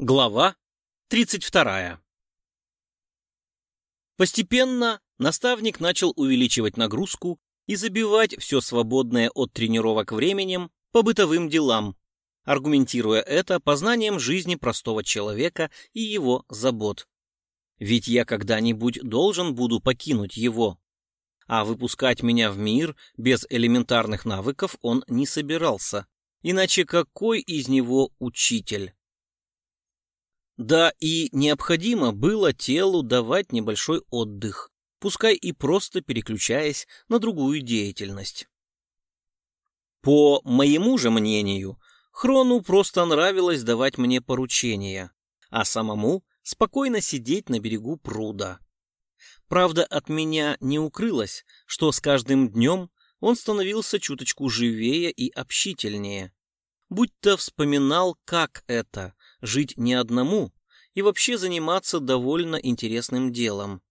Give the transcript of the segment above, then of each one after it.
Глава 32. Постепенно наставник начал увеличивать нагрузку и забивать все свободное от тренировок временем по бытовым делам, аргументируя это познанием жизни простого человека и его забот. Ведь я когда-нибудь должен буду покинуть его. А выпускать меня в мир без элементарных навыков он не собирался. Иначе какой из него учитель? Да и необходимо было телу давать небольшой отдых, пускай и просто переключаясь на другую деятельность. По моему же мнению, Хрону просто нравилось давать мне поручения, а самому спокойно сидеть на берегу пруда. Правда, от меня не укрылось, что с каждым днем он становился чуточку живее и общительнее. Будь-то вспоминал, как это жить не одному и вообще заниматься довольно интересным делом.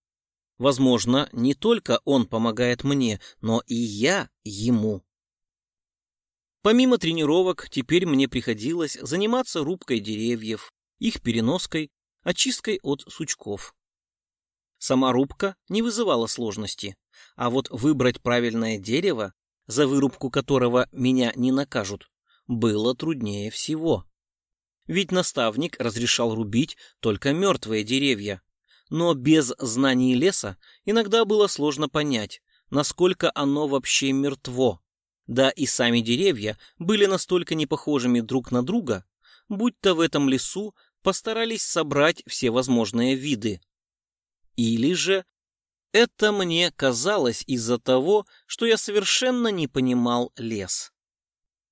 Возможно, не только он помогает мне, но и я ему. Помимо тренировок, теперь мне приходилось заниматься рубкой деревьев, их переноской, очисткой от сучков. Сама рубка не вызывала сложности, а вот выбрать правильное дерево, за вырубку которого меня не накажут, было труднее всего. Ведь наставник разрешал рубить только мертвые деревья. Но без знаний леса иногда было сложно понять, насколько оно вообще мертво. Да и сами деревья были настолько непохожими друг на друга, будто в этом лесу постарались собрать все возможные виды. Или же это мне казалось из-за того, что я совершенно не понимал лес.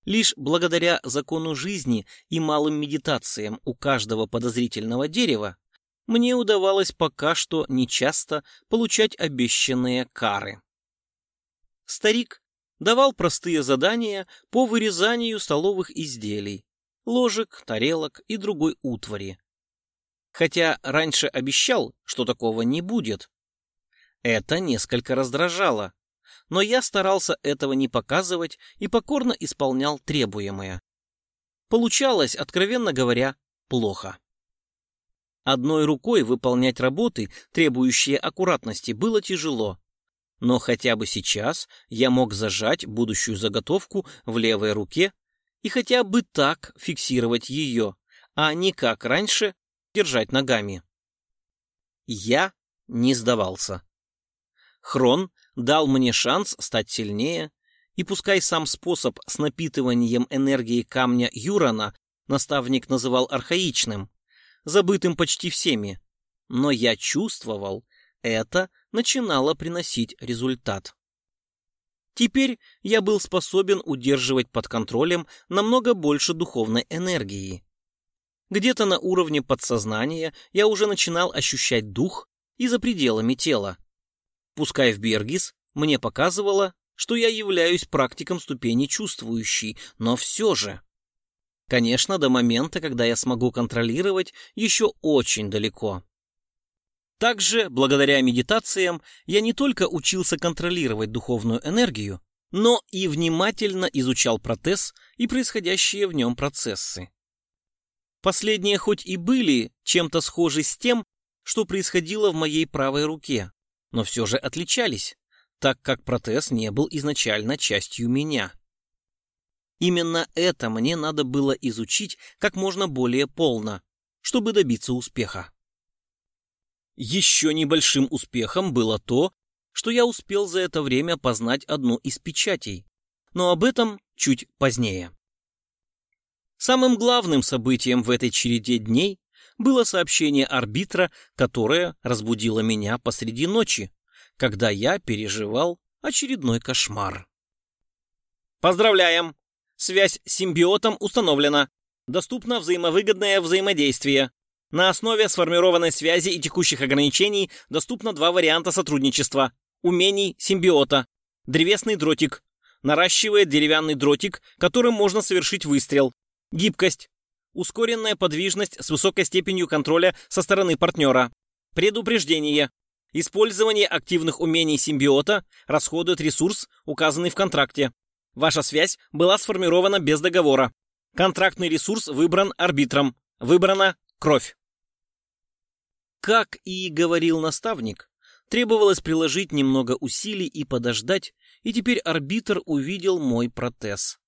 Лишь благодаря закону жизни и малым медитациям у каждого подозрительного дерева мне удавалось пока что нечасто получать обещанные кары. Старик давал простые задания по вырезанию столовых изделий, ложек, тарелок и другой утвари. Хотя раньше обещал, что такого не будет. Это несколько раздражало, но я старался этого не показывать и покорно исполнял требуемое. Получалось, откровенно говоря, плохо. Одной рукой выполнять работы, требующие аккуратности, было тяжело. Но хотя бы сейчас я мог зажать будущую заготовку в левой руке и хотя бы так фиксировать ее, а не как раньше держать ногами. Я не сдавался. Хрон дал мне шанс стать сильнее, и пускай сам способ с напитыванием энергии камня Юрана наставник называл архаичным, забытым почти всеми, но я чувствовал, это начинало приносить результат. Теперь я был способен удерживать под контролем намного больше духовной энергии. Где-то на уровне подсознания я уже начинал ощущать дух и за пределами тела. Пускай в Бергис мне показывало, что я являюсь практиком ступени чувствующий, но все же. Конечно, до момента, когда я смогу контролировать, еще очень далеко. Также, благодаря медитациям, я не только учился контролировать духовную энергию, но и внимательно изучал протез и происходящие в нем процессы. Последние хоть и были чем-то схожи с тем, что происходило в моей правой руке, но все же отличались, так как протез не был изначально частью меня. Именно это мне надо было изучить как можно более полно, чтобы добиться успеха. Еще небольшим успехом было то, что я успел за это время познать одну из печатей, но об этом чуть позднее. Самым главным событием в этой череде дней было сообщение арбитра, которое разбудило меня посреди ночи, когда я переживал очередной кошмар. Поздравляем! Связь с симбиотом установлена. Доступно взаимовыгодное взаимодействие. На основе сформированной связи и текущих ограничений доступно два варианта сотрудничества. Умений симбиота. Древесный дротик. Наращивает деревянный дротик, которым можно совершить выстрел. Гибкость. Ускоренная подвижность с высокой степенью контроля со стороны партнера. Предупреждение. Использование активных умений симбиота расходует ресурс, указанный в контракте. Ваша связь была сформирована без договора. Контрактный ресурс выбран арбитром. Выбрана Кровь. Как и говорил наставник, требовалось приложить немного усилий и подождать, и теперь арбитр увидел мой протез.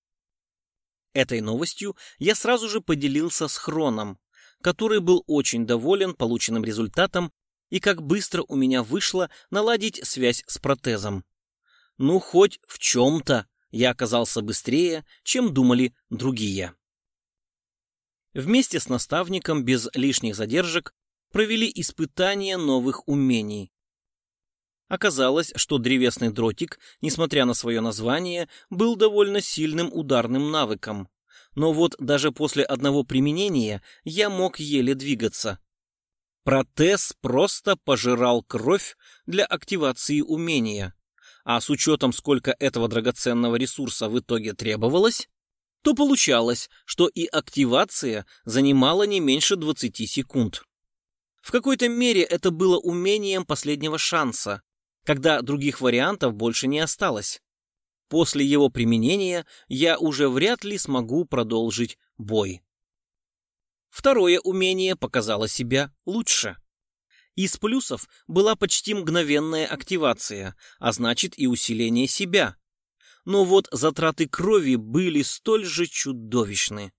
Этой новостью я сразу же поделился с Хроном, который был очень доволен полученным результатом и как быстро у меня вышло наладить связь с протезом. Ну, хоть в чем-то я оказался быстрее, чем думали другие. Вместе с наставником без лишних задержек провели испытание новых умений. Оказалось, что древесный дротик, несмотря на свое название, был довольно сильным ударным навыком. Но вот даже после одного применения я мог еле двигаться. Протез просто пожирал кровь для активации умения. А с учетом, сколько этого драгоценного ресурса в итоге требовалось, то получалось, что и активация занимала не меньше 20 секунд. В какой-то мере это было умением последнего шанса, когда других вариантов больше не осталось. После его применения я уже вряд ли смогу продолжить бой. Второе умение показало себя лучше. Из плюсов была почти мгновенная активация, а значит и усиление себя. Но вот затраты крови были столь же чудовищны.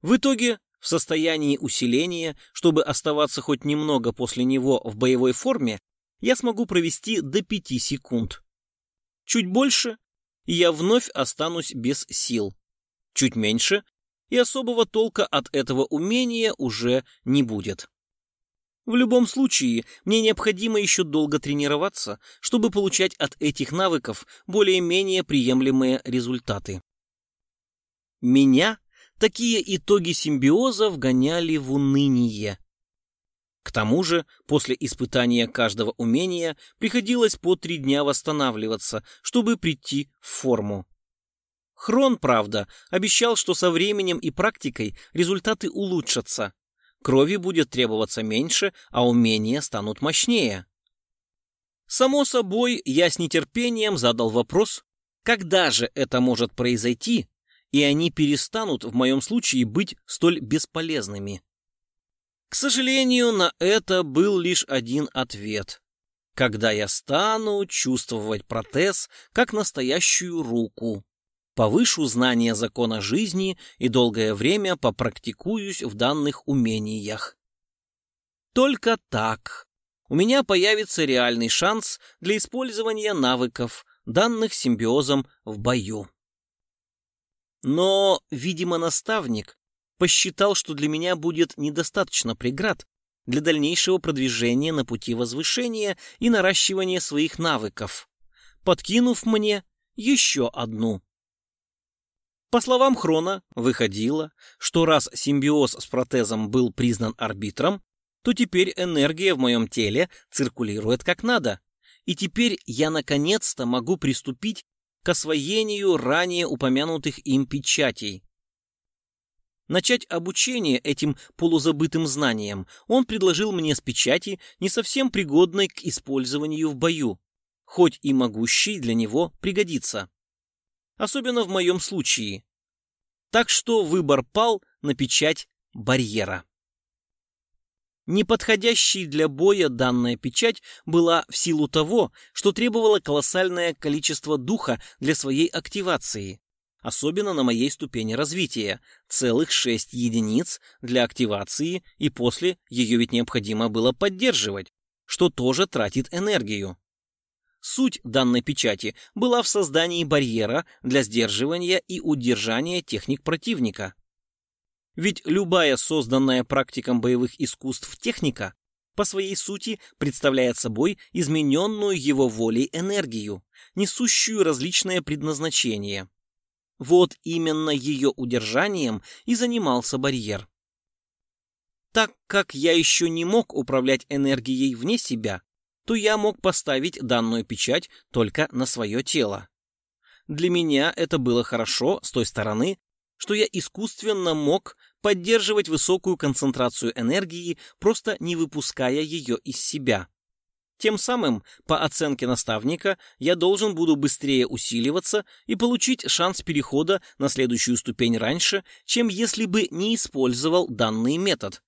В итоге, в состоянии усиления, чтобы оставаться хоть немного после него в боевой форме, я смогу провести до 5 секунд. Чуть больше, и я вновь останусь без сил. Чуть меньше, и особого толка от этого умения уже не будет. В любом случае, мне необходимо еще долго тренироваться, чтобы получать от этих навыков более-менее приемлемые результаты. Меня такие итоги симбиоза вгоняли в уныние. К тому же, после испытания каждого умения приходилось по три дня восстанавливаться, чтобы прийти в форму. Хрон, правда, обещал, что со временем и практикой результаты улучшатся. Крови будет требоваться меньше, а умения станут мощнее. Само собой, я с нетерпением задал вопрос, когда же это может произойти, и они перестанут в моем случае быть столь бесполезными. К сожалению, на это был лишь один ответ. Когда я стану чувствовать протез как настоящую руку повышу знания закона жизни и долгое время попрактикуюсь в данных умениях. Только так у меня появится реальный шанс для использования навыков, данных симбиозом в бою. Но, видимо, наставник посчитал, что для меня будет недостаточно преград для дальнейшего продвижения на пути возвышения и наращивания своих навыков, подкинув мне еще одну по словам Хрона, выходило, что раз симбиоз с протезом был признан арбитром, то теперь энергия в моем теле циркулирует как надо, и теперь я наконец-то могу приступить к освоению ранее упомянутых им печатей. Начать обучение этим полузабытым знаниям он предложил мне с печати, не совсем пригодной к использованию в бою, хоть и могущей для него пригодиться особенно в моем случае. Так что выбор пал на печать барьера. Неподходящей для боя данная печать была в силу того, что требовала колоссальное количество духа для своей активации, особенно на моей ступени развития, целых шесть единиц для активации, и после ее ведь необходимо было поддерживать, что тоже тратит энергию. Суть данной печати была в создании барьера для сдерживания и удержания техник противника. Ведь любая созданная практиком боевых искусств техника по своей сути представляет собой измененную его волей энергию, несущую различное предназначение. Вот именно ее удержанием и занимался барьер. Так как я еще не мог управлять энергией вне себя, то я мог поставить данную печать только на свое тело. Для меня это было хорошо с той стороны, что я искусственно мог поддерживать высокую концентрацию энергии, просто не выпуская ее из себя. Тем самым, по оценке наставника, я должен буду быстрее усиливаться и получить шанс перехода на следующую ступень раньше, чем если бы не использовал данный метод.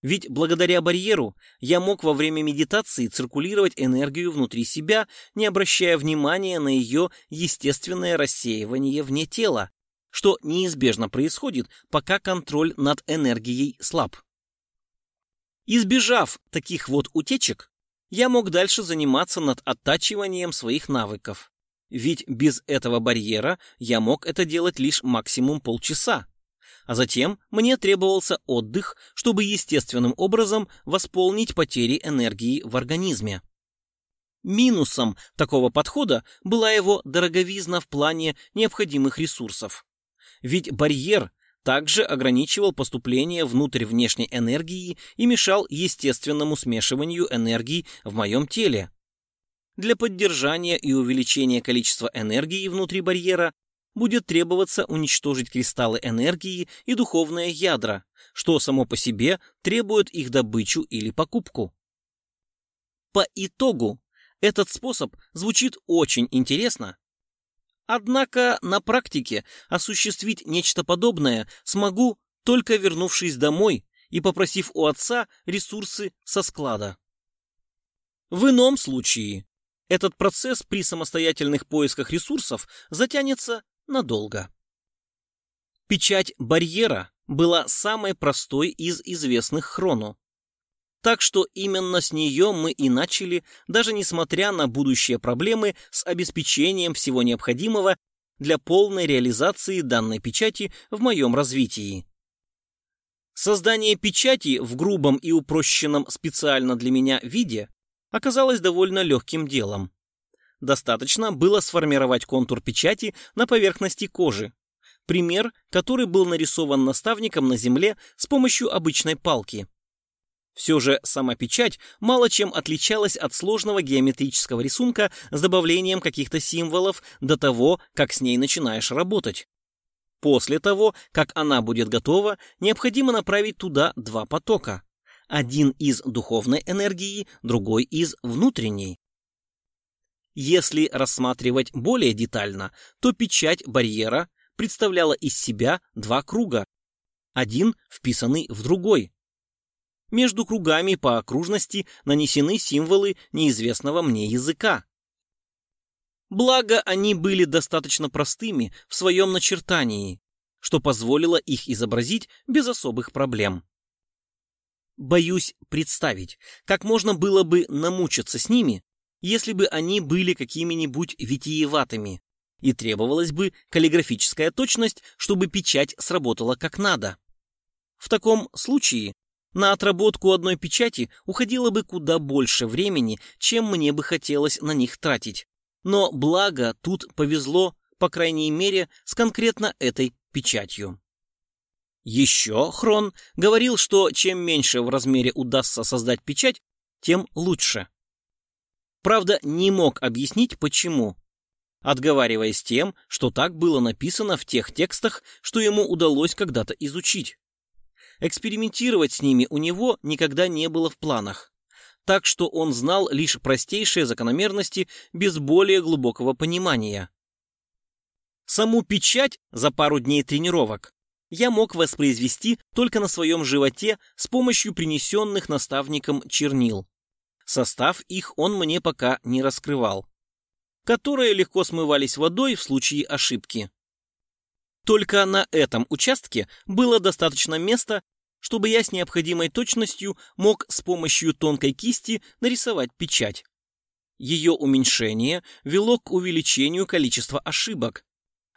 Ведь благодаря барьеру я мог во время медитации циркулировать энергию внутри себя, не обращая внимания на ее естественное рассеивание вне тела, что неизбежно происходит, пока контроль над энергией слаб. Избежав таких вот утечек, я мог дальше заниматься над оттачиванием своих навыков. Ведь без этого барьера я мог это делать лишь максимум полчаса. А затем мне требовался отдых, чтобы естественным образом восполнить потери энергии в организме. Минусом такого подхода была его дороговизна в плане необходимых ресурсов. Ведь барьер также ограничивал поступление внутрь внешней энергии и мешал естественному смешиванию энергии в моем теле. Для поддержания и увеличения количества энергии внутри барьера будет требоваться уничтожить кристаллы энергии и духовные ядра, что само по себе требует их добычу или покупку. По итогу, этот способ звучит очень интересно Однако на практике осуществить нечто подобное смогу, только вернувшись домой и попросив у отца ресурсы со склада. В ином случае этот процесс при самостоятельных поисках ресурсов затянется надолго. Печать барьера была самой простой из известных хрону. Так что именно с нее мы и начали, даже несмотря на будущие проблемы с обеспечением всего необходимого для полной реализации данной печати в моем развитии. Создание печати в грубом и упрощенном специально для меня виде оказалось довольно легким делом. Достаточно было сформировать контур печати на поверхности кожи, пример, который был нарисован наставником на земле с помощью обычной палки. Все же сама печать мало чем отличалась от сложного геометрического рисунка с добавлением каких-то символов до того, как с ней начинаешь работать. После того, как она будет готова, необходимо направить туда два потока. Один из духовной энергии, другой из внутренней. Если рассматривать более детально, то печать барьера представляла из себя два круга, один вписанный в другой. Между кругами по окружности нанесены символы неизвестного мне языка. Благо, они были достаточно простыми в своем начертании, что позволило их изобразить без особых проблем. Боюсь представить, как можно было бы намучиться с ними, если бы они были какими-нибудь витиеватыми, и требовалась бы каллиграфическая точность, чтобы печать сработала как надо. В таком случае на отработку одной печати уходило бы куда больше времени, чем мне бы хотелось на них тратить. Но благо тут повезло, по крайней мере, с конкретно этой печатью. Еще Хрон говорил, что чем меньше в размере удастся создать печать, тем лучше. Правда, не мог объяснить, почему, отговариваясь тем, что так было написано в тех текстах, что ему удалось когда-то изучить. Экспериментировать с ними у него никогда не было в планах. Так что он знал лишь простейшие закономерности без более глубокого понимания. Саму печать за пару дней тренировок я мог воспроизвести только на своем животе с помощью принесенных наставником чернил. Состав их он мне пока не раскрывал, которые легко смывались водой в случае ошибки. Только на этом участке было достаточно места, чтобы я с необходимой точностью мог с помощью тонкой кисти нарисовать печать. Ее уменьшение вело к увеличению количества ошибок.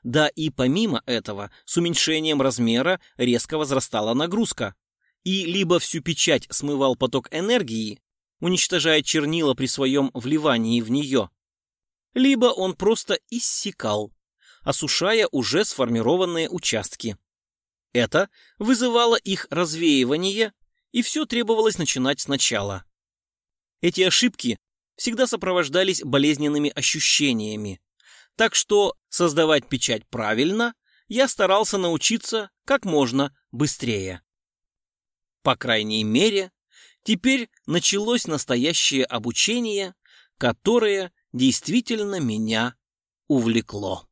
Да и помимо этого, с уменьшением размера резко возрастала нагрузка. И либо всю печать смывал поток энергии, уничтожая чернила при своем вливании в нее, либо он просто иссякал, осушая уже сформированные участки. Это вызывало их развеивание, и все требовалось начинать сначала. Эти ошибки всегда сопровождались болезненными ощущениями, так что создавать печать правильно я старался научиться как можно быстрее. По крайней мере, Теперь началось настоящее обучение, которое действительно меня увлекло.